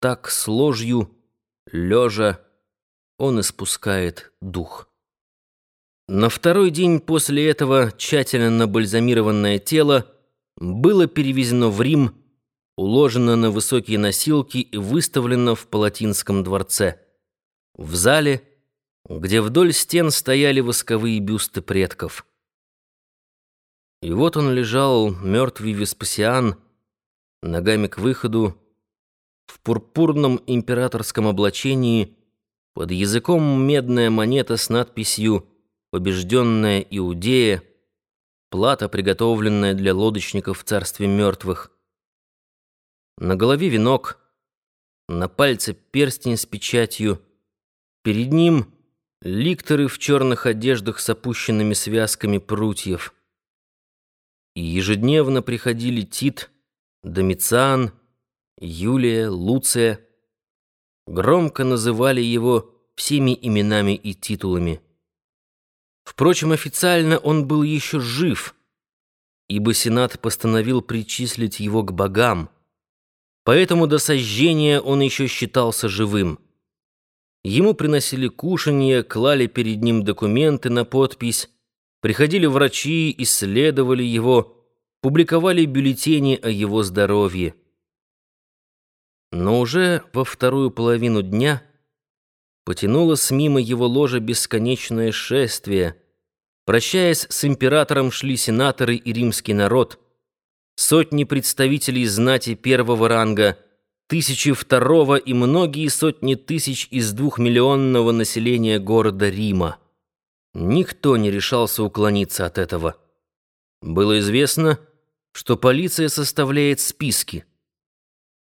Так с ложью, лежа, он испускает дух. На второй день после этого тщательно набальзамированное тело было перевезено в Рим, уложено на высокие носилки и выставлено в Палатинском дворце. В зале, где вдоль стен стояли восковые бюсты предков. И вот он лежал, мертвый Веспасиан, ногами к выходу, в пурпурном императорском облачении, под языком медная монета с надписью «Побежденная Иудея», плата, приготовленная для лодочников в царстве мертвых. На голове венок, на пальце перстень с печатью, перед ним ликторы в черных одеждах с опущенными связками прутьев. И ежедневно приходили Тит, Домициан, Юлия, Луция. Громко называли его всеми именами и титулами. Впрочем, официально он был еще жив, ибо Сенат постановил причислить его к богам, поэтому до сожжения он еще считался живым. Ему приносили кушанье, клали перед ним документы на подпись, приходили врачи, исследовали его, публиковали бюллетени о его здоровье. Но уже во вторую половину дня потянулось мимо его ложа бесконечное шествие. Прощаясь с императором, шли сенаторы и римский народ, сотни представителей знати первого ранга, тысячи второго и многие сотни тысяч из двухмиллионного населения города Рима. Никто не решался уклониться от этого. Было известно, что полиция составляет списки.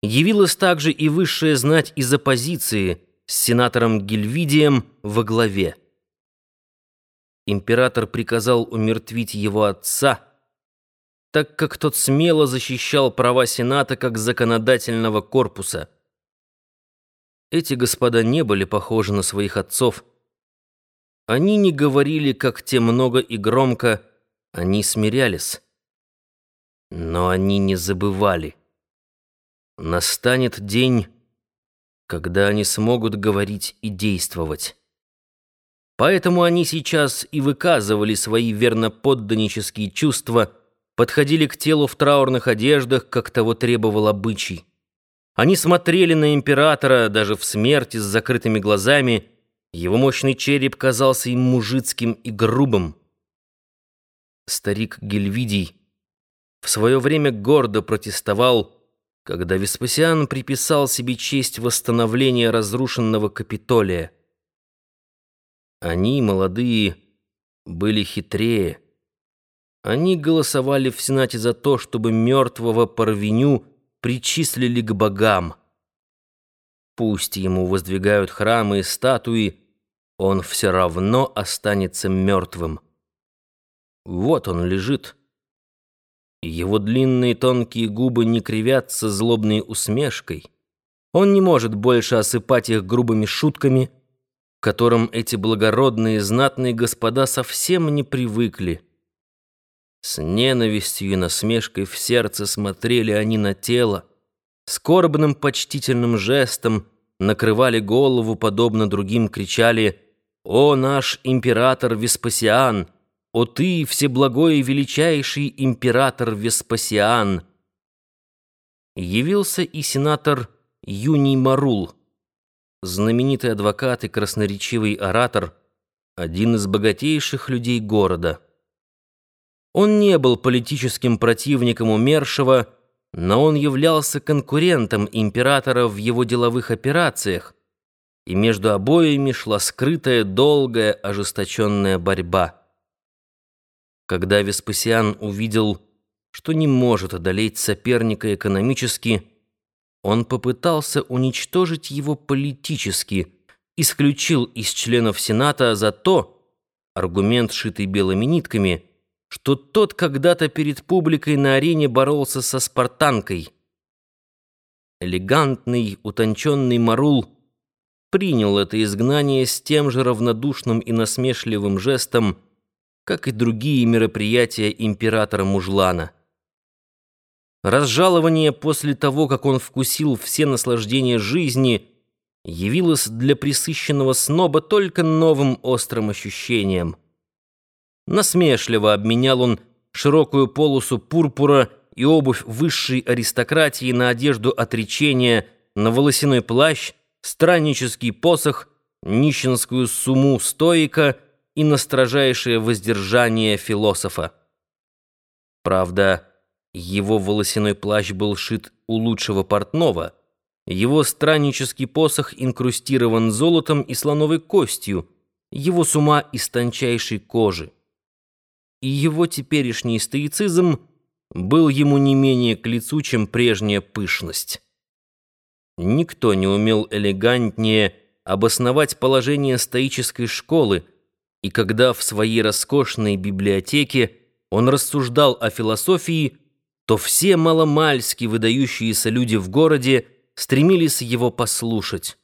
Явилась также и высшая знать из оппозиции с сенатором Гильвидием во главе. Император приказал умертвить его отца, так как тот смело защищал права Сената как законодательного корпуса. Эти господа не были похожи на своих отцов. Они не говорили, как те много и громко, они смирялись. Но они не забывали. Настанет день, когда они смогут говорить и действовать. Поэтому они сейчас и выказывали свои верноподданнические чувства, подходили к телу в траурных одеждах, как того требовал обычай. Они смотрели на императора даже в смерти с закрытыми глазами, его мощный череп казался им мужицким и грубым. Старик Гельвидий в свое время гордо протестовал, когда Веспасиан приписал себе честь восстановления разрушенного Капитолия. Они, молодые, были хитрее. Они голосовали в Сенате за то, чтобы мертвого Парвеню причислили к богам. Пусть ему воздвигают храмы и статуи, он все равно останется мертвым. Вот он лежит, его длинные тонкие губы не кривятся злобной усмешкой. Он не может больше осыпать их грубыми шутками, к которым эти благородные знатные господа совсем не привыкли. С ненавистью и насмешкой в сердце смотрели они на тело, скорбным почтительным жестом накрывали голову, подобно другим кричали «О, наш император Веспасиан!» «О ты, всеблагой и величайший император Веспасиан!» Явился и сенатор Юний Марул, знаменитый адвокат и красноречивый оратор, один из богатейших людей города. Он не был политическим противником умершего, но он являлся конкурентом императора в его деловых операциях, и между обоими шла скрытая, долгая, ожесточенная борьба. Когда Веспасиан увидел, что не может одолеть соперника экономически, он попытался уничтожить его политически, исключил из членов Сената за то, аргумент, шитый белыми нитками, что тот когда-то перед публикой на арене боролся со спартанкой. Элегантный, утонченный Марул принял это изгнание с тем же равнодушным и насмешливым жестом, как и другие мероприятия императора Мужлана. Разжалование после того, как он вкусил все наслаждения жизни, явилось для присыщенного сноба только новым острым ощущением. Насмешливо обменял он широкую полосу пурпура и обувь высшей аристократии на одежду отречения, на волосяной плащ, страннический посох, нищенскую сумму стоика и на строжайшее воздержание философа. Правда, его волосяной плащ был шит у лучшего портного, его страннический посох инкрустирован золотом и слоновой костью, его сума из тончайшей кожи. И его теперешний стоицизм был ему не менее к лицу, чем прежняя пышность. Никто не умел элегантнее обосновать положение стоической школы, и когда в своей роскошной библиотеке он рассуждал о философии, то все маломальски выдающиеся люди в городе стремились его послушать.